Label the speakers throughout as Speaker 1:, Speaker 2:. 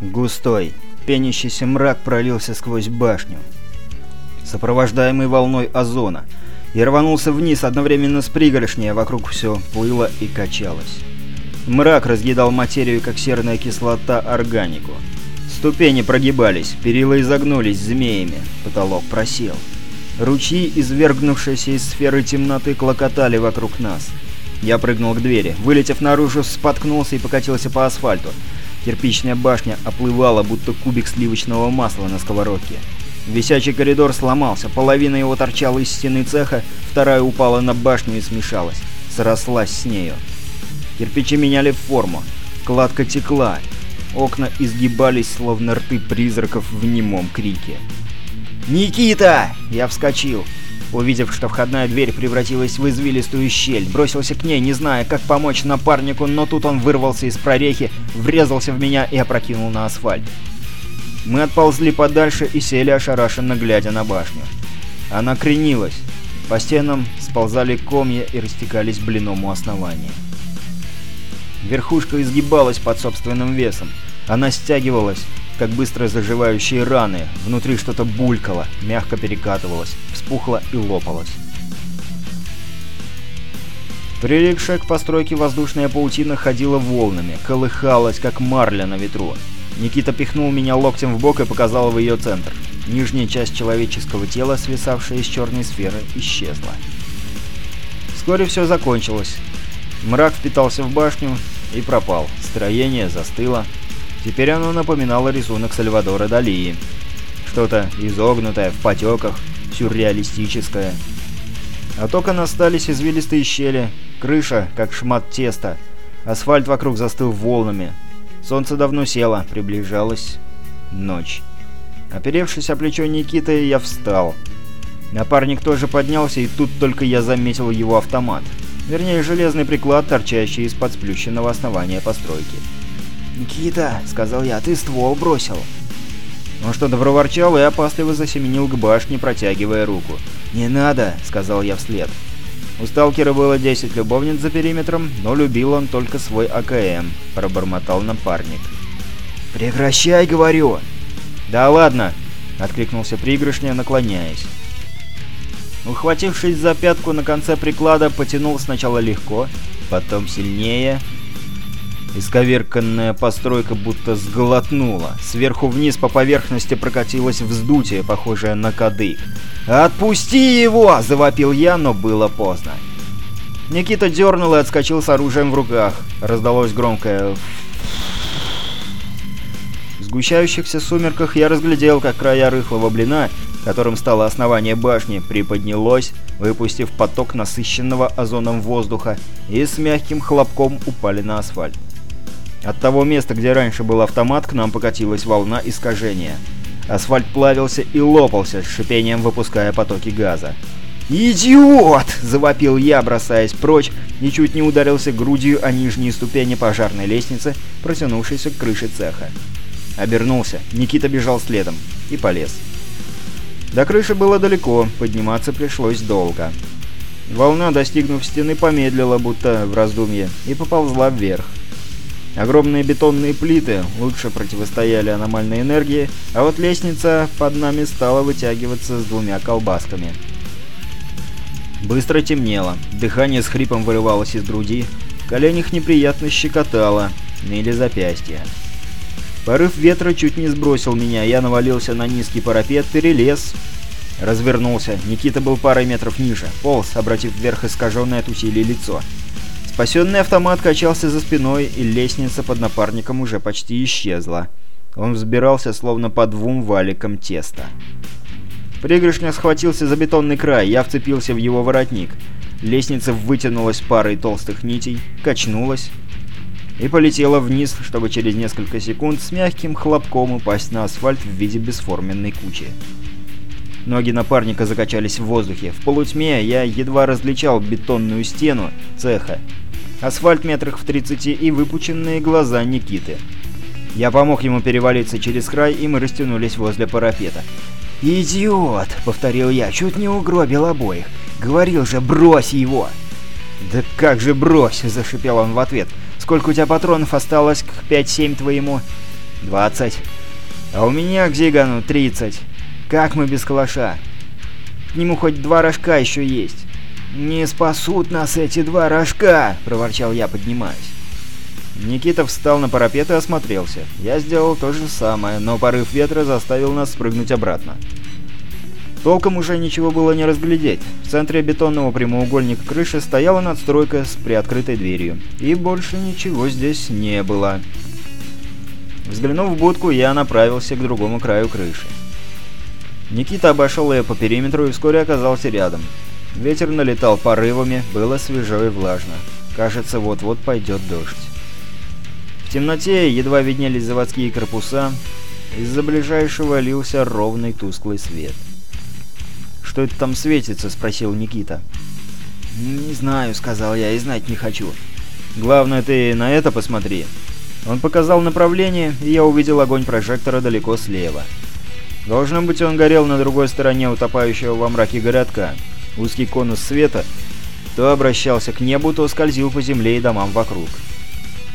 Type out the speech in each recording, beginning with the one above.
Speaker 1: Густой, пенящийся мрак пролился сквозь башню, сопровождаемый волной озона, и рванулся вниз одновременно с пригоршней, а вокруг все плыло и качалось. Мрак разъедал материю, как серная кислота, органику. Ступени прогибались, перила изогнулись змеями, потолок просел. Ручьи, извергнувшиеся из сферы темноты, клокотали вокруг нас. Я прыгнул к двери. Вылетев наружу, споткнулся и покатился по асфальту. Кирпичная башня оплывала, будто кубик сливочного масла на сковородке. Висячий коридор сломался, половина его торчала из стены цеха, вторая упала на башню и смешалась, срослась с нею. Кирпичи меняли форму, кладка текла, окна изгибались, словно рты призраков в немом крике. «Никита!» Я вскочил. Увидев, что входная дверь превратилась в извилистую щель, бросился к ней, не зная, как помочь напарнику, но тут он вырвался из прорехи, врезался в меня и опрокинул на асфальт. Мы отползли подальше и сели ошарашенно, глядя на башню. Она кренилась. По стенам сползали комья и растекались блином у основания. Верхушка изгибалась под собственным весом. Она стягивалась, как быстро заживающие раны. Внутри что-то булькало, мягко перекатывалось, вспухло и лопалось. Прилипшая к постройке воздушная паутина ходила волнами, колыхалась, как марля на ветру. Никита пихнул меня локтем в бок и показал в ее центр. Нижняя часть человеческого тела, свисавшая из черной сферы, исчезла. Вскоре все закончилось. Мрак впитался в башню и пропал. Строение застыло. Теперь оно напоминало рисунок Сальвадора Дали. Что-то изогнутое, в потеках, сюрреалистическое. От окон остались извилистые щели, крыша, как шмат теста. Асфальт вокруг застыл волнами. Солнце давно село, приближалась ночь. Оперевшись о плечо Никиты, я встал. Напарник тоже поднялся, и тут только я заметил его автомат. Вернее, железный приклад, торчащий из-под сплющенного основания постройки. «Никита», — сказал я, — «ты ствол бросил». Он что-то проворчал и опасливо засеменил к башне, протягивая руку. «Не надо», — сказал я вслед. У сталкера было 10 любовниц за периметром, но любил он только свой АКМ, пробормотал напарник. «Прекращай, говорю!» «Да ладно!» — откликнулся пригоршня, наклоняясь. Ухватившись за пятку на конце приклада, потянул сначала легко, потом сильнее. Исковерканная постройка будто сглотнула. Сверху вниз по поверхности прокатилось вздутие, похожее на кадык. «Отпусти его!» – завопил я, но было поздно. Никита дернул и отскочил с оружием в руках. Раздалось громкое В сгущающихся сумерках я разглядел, как края рыхлого блина которым стало основание башни, приподнялось, выпустив поток насыщенного озоном воздуха, и с мягким хлопком упали на асфальт. От того места, где раньше был автомат, к нам покатилась волна искажения. Асфальт плавился и лопался, с шипением выпуская потоки газа. «Идиот!» – завопил я, бросаясь прочь, и чуть не ударился грудью о нижние ступени пожарной лестницы, протянувшейся к крыше цеха. Обернулся, Никита бежал следом и полез. До крыши было далеко, подниматься пришлось долго. Волна, достигнув стены, помедлила, будто в раздумье, и поползла вверх. Огромные бетонные плиты лучше противостояли аномальной энергии, а вот лестница под нами стала вытягиваться с двумя колбасками. Быстро темнело, дыхание с хрипом вырывалось из груди, в коленях неприятно щекотало, ныли запястья. Порыв ветра чуть не сбросил меня, я навалился на низкий парапет, перелез. Развернулся. Никита был парой метров ниже. Полз, обратив вверх искаженное от усилий лицо. Спасенный автомат качался за спиной, и лестница под напарником уже почти исчезла. Он взбирался, словно по двум валикам теста. Пригоршня схватился за бетонный край, я вцепился в его воротник. Лестница вытянулась парой толстых нитей, качнулась, и полетела вниз, чтобы через несколько секунд с мягким хлопком упасть на асфальт в виде бесформенной кучи. Ноги напарника закачались в воздухе. В полутьме я едва различал бетонную стену цеха, асфальт метрах в 30 и выпученные глаза Никиты. Я помог ему перевалиться через край, и мы растянулись возле парапета. «Идиот!» — повторил я, чуть не угробил обоих. «Говорил же, брось его!» «Да как же брось!» — зашипел он в ответ. Сколько у тебя патронов осталось к 5-7 твоему?» «Двадцать». «А у меня к Зигану тридцать. Как мы без калаша? К нему хоть два рожка еще есть». «Не спасут нас эти два рожка!» — проворчал я, поднимаясь. Никита встал на парапет и осмотрелся. Я сделал то же самое, но порыв ветра заставил нас спрыгнуть обратно. Толком уже ничего было не разглядеть. В центре бетонного прямоугольника крыши стояла надстройка с приоткрытой дверью. И больше ничего здесь не было. Взглянув в будку, я направился к другому краю крыши. Никита обошел ее по периметру и вскоре оказался рядом. Ветер налетал порывами, было свежо и влажно. Кажется, вот-вот пойдет дождь. В темноте едва виднелись заводские корпуса, из-за ближайшего лился ровный тусклый свет. «Что это там светится?» — спросил Никита. «Не знаю», — сказал я, — «и знать не хочу». «Главное, ты на это посмотри». Он показал направление, и я увидел огонь прожектора далеко слева. Должно быть, он горел на другой стороне утопающего во мраке городка. Узкий конус света то обращался к небу, то скользил по земле и домам вокруг.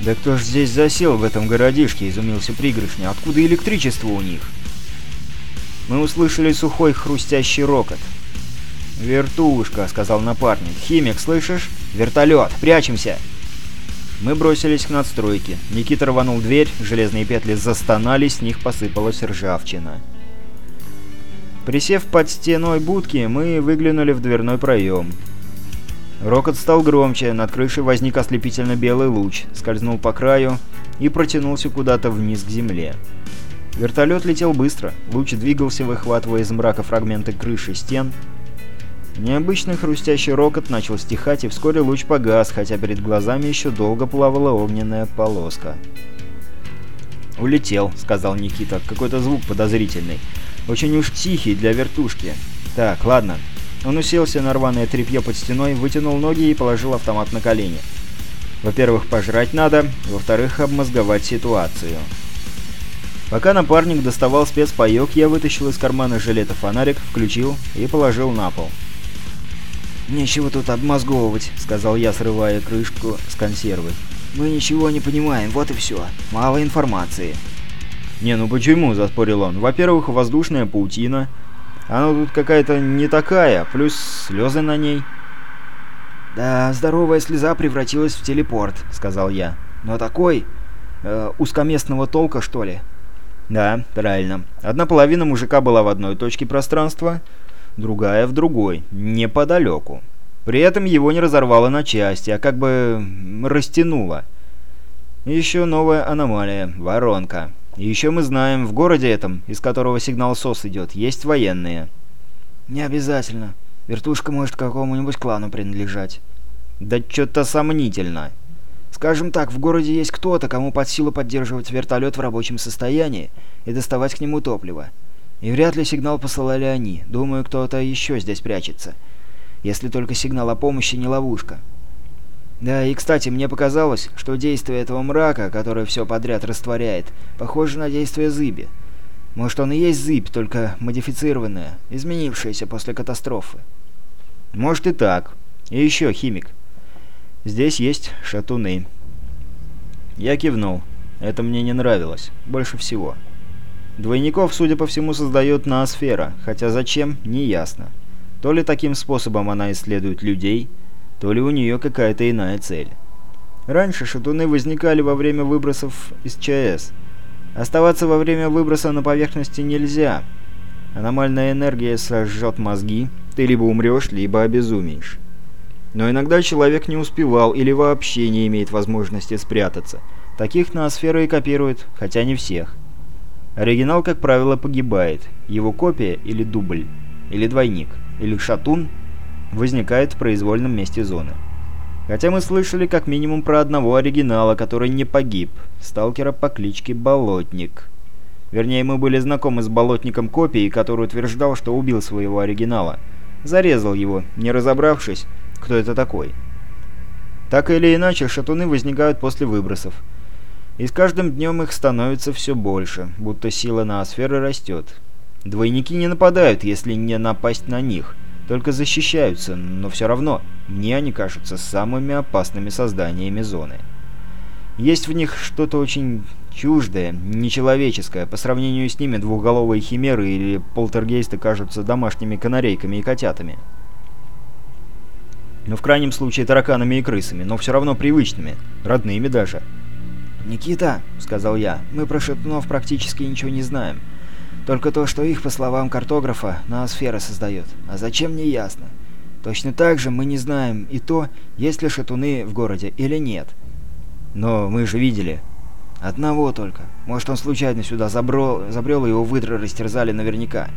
Speaker 1: «Да кто ж здесь засел в этом городишке?» — изумился пригоршня. «Откуда электричество у них?» Мы услышали сухой хрустящий рокот. «Вертушка», — сказал напарник. «Химик, слышишь? Вертолет! Прячемся!» Мы бросились к надстройке. Никита рванул дверь, железные петли застонали, с них посыпалась ржавчина. Присев под стеной будки, мы выглянули в дверной проем. Рокот стал громче, над крышей возник ослепительно белый луч, скользнул по краю и протянулся куда-то вниз к земле. Вертолет летел быстро, луч двигался, выхватывая из мрака фрагменты крыши стен. Необычный хрустящий рокот начал стихать, и вскоре луч погас, хотя перед глазами еще долго плавала огненная полоска. «Улетел», — сказал Никита. «Какой-то звук подозрительный. Очень уж тихий для вертушки. Так, ладно». Он уселся на рваное тряпье под стеной, вытянул ноги и положил автомат на колени. Во-первых, пожрать надо, во-вторых, обмозговать ситуацию. Пока напарник доставал спецпаёк, я вытащил из кармана жилета фонарик, включил и положил на пол. «Нечего тут обмозговывать», — сказал я, срывая крышку с консервы. «Мы ничего не понимаем, вот и все. Мало информации». «Не, ну почему?» — заспорил он. «Во-первых, воздушная паутина. Она тут какая-то не такая, плюс слезы на ней». «Да, здоровая слеза превратилась в телепорт», — сказал я. «Но такой... Э, узкоместного толка, что ли?» Да, правильно. Одна половина мужика была в одной точке пространства, другая в другой, неподалеку. При этом его не разорвало на части, а как бы растянуло. Еще новая аномалия – воронка. И еще мы знаем, в городе этом, из которого сигнал СОС идет, есть военные. Не обязательно. Вертушка может какому-нибудь клану принадлежать. Да что-то сомнительно. Скажем так, в городе есть кто-то, кому под силу поддерживать вертолет в рабочем состоянии и доставать к нему топливо. И вряд ли сигнал посылали они. Думаю, кто-то еще здесь прячется. Если только сигнал о помощи не ловушка. Да, и кстати, мне показалось, что действие этого мрака, который все подряд растворяет, похоже на действие зыби. Может, он и есть зыбь, только модифицированная, изменившаяся после катастрофы. Может и так. И еще, химик. Здесь есть шатуны. Я кивнул. Это мне не нравилось. Больше всего. Двойников, судя по всему, создает ноосфера, хотя зачем, не ясно. То ли таким способом она исследует людей, то ли у нее какая-то иная цель. Раньше шатуны возникали во время выбросов из ЧАЭС. Оставаться во время выброса на поверхности нельзя. Аномальная энергия сожжет мозги, ты либо умрешь, либо обезумеешь. Но иногда человек не успевал или вообще не имеет возможности спрятаться. Таких ноосферы и копируют, хотя не всех. Оригинал, как правило, погибает. Его копия или дубль, или двойник, или шатун возникает в произвольном месте зоны. Хотя мы слышали как минимум про одного оригинала, который не погиб, сталкера по кличке Болотник. Вернее, мы были знакомы с Болотником копии, который утверждал, что убил своего оригинала. Зарезал его, не разобравшись, кто это такой. Так или иначе, шатуны возникают после выбросов. И с каждым днем их становится все больше, будто сила ноосферы растет. Двойники не нападают, если не напасть на них, только защищаются, но все равно мне они кажутся самыми опасными созданиями зоны. Есть в них что-то очень чуждое, нечеловеческое. По сравнению с ними двухголовые химеры или полтергейсты кажутся домашними канарейками и котятами. Ну, в крайнем случае, тараканами и крысами, но все равно привычными, родными даже.
Speaker 2: «Никита», — сказал я, — «мы про шатунов практически ничего не знаем. Только то, что их, по словам картографа, ноосфера создает. А зачем, не ясно. Точно так же мы не знаем и то, есть ли шатуны в городе или нет.
Speaker 1: Но мы же видели.
Speaker 2: Одного только. Может, он случайно сюда забрел, забрел и его выдры растерзали наверняка.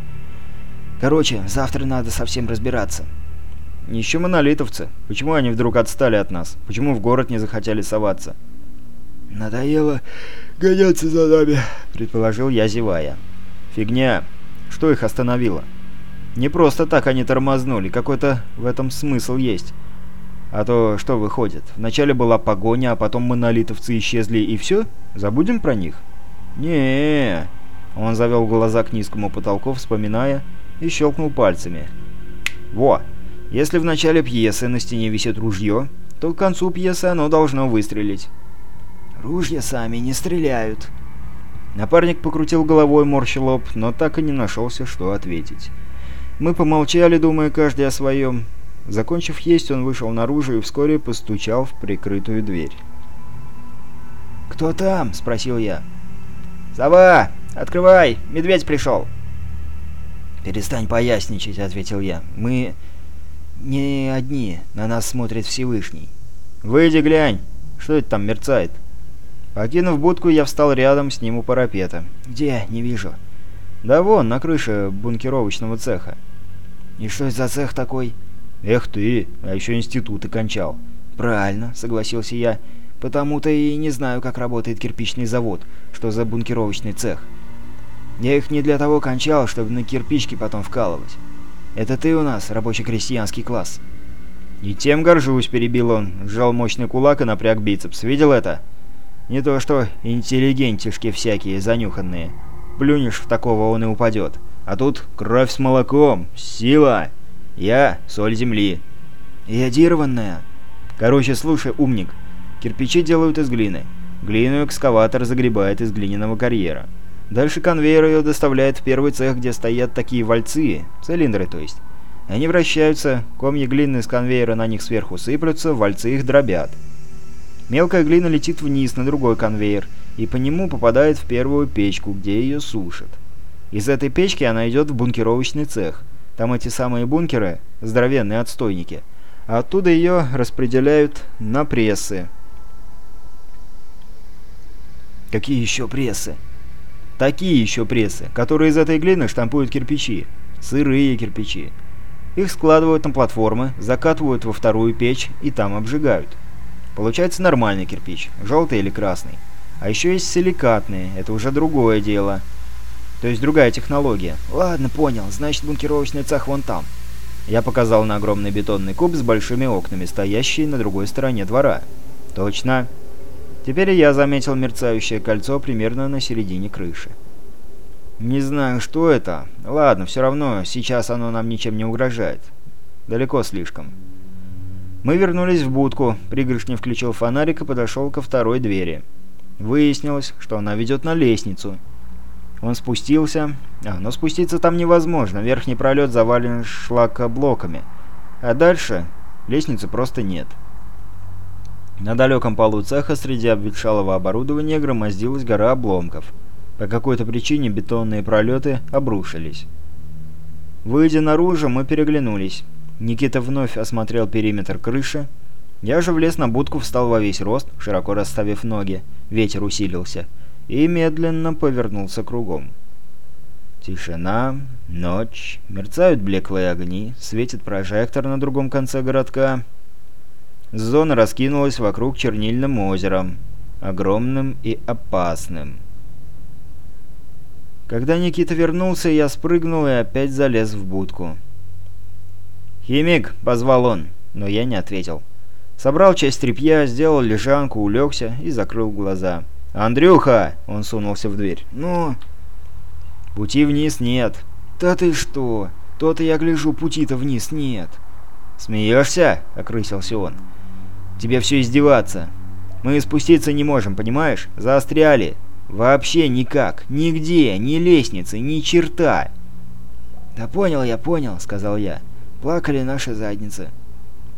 Speaker 2: Короче, завтра надо совсем разбираться.
Speaker 1: Еще монолитовцы. Почему они вдруг отстали от нас? Почему в город не захотели соваться?
Speaker 2: «Надоело гоняться за нами», —
Speaker 1: предположил я, зевая. «Фигня. Что их остановило?» «Не просто так они тормознули, какой-то в этом смысл есть. А то что выходит? Вначале была погоня, а потом монолитовцы исчезли и все? Забудем про них?» не Он завел глаза к низкому потолку, вспоминая, и щелкнул пальцами. «Во! Если в начале пьесы на стене висит ружье, то к концу пьесы оно должно выстрелить».
Speaker 2: Ружья сами не стреляют».
Speaker 1: Напарник покрутил головой, морщил лоб, но так и не нашелся, что ответить. Мы помолчали, думая каждый о своем. Закончив есть, он вышел наружу и вскоре постучал в прикрытую дверь.
Speaker 2: «Кто там?» — спросил я.
Speaker 1: «Сова! Открывай! Медведь пришел!»
Speaker 2: «Перестань поясничать», — ответил я. «Мы не одни. На нас смотрит Всевышний».
Speaker 1: «Выйди, глянь! Что это там мерцает?» Покинув будку, я встал рядом с ним у парапета.
Speaker 2: «Где? Не вижу».
Speaker 1: «Да вон, на крыше бункеровочного цеха».
Speaker 2: «И что это за цех такой?»
Speaker 1: «Эх ты, а еще институты кончал».
Speaker 2: «Правильно», — согласился я. «Потому-то и не знаю, как работает кирпичный завод, что за бункеровочный цех. Я их не для того кончал, чтобы на кирпички потом вкалывать. Это ты у нас, рабочий-крестьянский класс».
Speaker 1: «И тем горжусь», — перебил он, сжал мощный кулак и напряг бицепс. «Видел это?» Не то что интеллигентишки всякие занюханные. Плюнешь в такого, он и упадет. А тут кровь с молоком, сила. Я — соль земли.
Speaker 2: Иодированная.
Speaker 1: Короче, слушай, умник. Кирпичи делают из глины. Глину экскаватор загребает из глиняного карьера. Дальше конвейер ее доставляет в первый цех, где стоят такие вальцы, цилиндры то есть. Они вращаются, комья глины с конвейера на них сверху сыплются, вальцы их дробят. Мелкая глина летит вниз на другой конвейер и по нему попадает в первую печку, где ее сушат. Из этой печки она идет в бункеровочный цех. Там эти самые бункеры, здоровенные отстойники. А оттуда ее распределяют на прессы.
Speaker 2: Какие еще прессы?
Speaker 1: Такие еще прессы, которые из этой глины штампуют кирпичи. Сырые кирпичи. Их складывают на платформы, закатывают во вторую печь и там обжигают. Получается нормальный кирпич, желтый или красный. А еще есть силикатные, это уже другое дело. То есть другая технология.
Speaker 2: Ладно, понял, значит бункеровочный цех вон там.
Speaker 1: Я показал на огромный бетонный куб с большими окнами, стоящий на другой стороне двора. Точно. Теперь я заметил мерцающее кольцо примерно на середине крыши. Не знаю, что это. Ладно, все равно, сейчас оно нам ничем не угрожает. Далеко слишком. Мы вернулись в будку. Пригоршня включил фонарик и подошел ко второй двери. Выяснилось, что она ведет на лестницу. Он спустился. А, но спуститься там невозможно. Верхний пролет завален шлакоблоками. А дальше лестницы просто нет. На далеком полу цеха среди обветшалого оборудования громоздилась гора обломков. По какой-то причине бетонные пролеты обрушились. Выйдя наружу, мы переглянулись. Никита вновь осмотрел периметр крыши. Я же влез на будку, встал во весь рост, широко расставив ноги. Ветер усилился. И медленно повернулся кругом. Тишина, ночь, мерцают блеклые огни, светит прожектор на другом конце городка. Зона раскинулась вокруг чернильным озером, огромным и опасным. Когда Никита вернулся, я спрыгнул и опять залез в будку. «Химик!» — позвал он, но я не ответил. Собрал часть тряпья, сделал лежанку, улегся и закрыл глаза. «Андрюха!» — он сунулся в дверь.
Speaker 2: «Ну?»
Speaker 1: «Пути вниз нет».
Speaker 2: «Да ты что? То-то я гляжу, пути-то вниз нет».
Speaker 1: «Смеешься?» — окрысился он. «Тебе все издеваться». Мы спуститься не можем, понимаешь? Заостряли. Вообще никак. Нигде. Ни лестницы, ни черта.
Speaker 2: «Да понял я, понял», — сказал я. «Плакали наши задницы».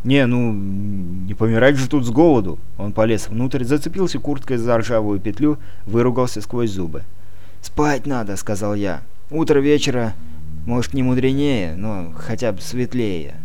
Speaker 1: «Не, ну, не помирать же тут с голоду!» Он полез внутрь, зацепился курткой за ржавую петлю, выругался сквозь зубы.
Speaker 2: «Спать надо», — сказал я. «Утро вечера, может, не мудренее, но хотя бы светлее».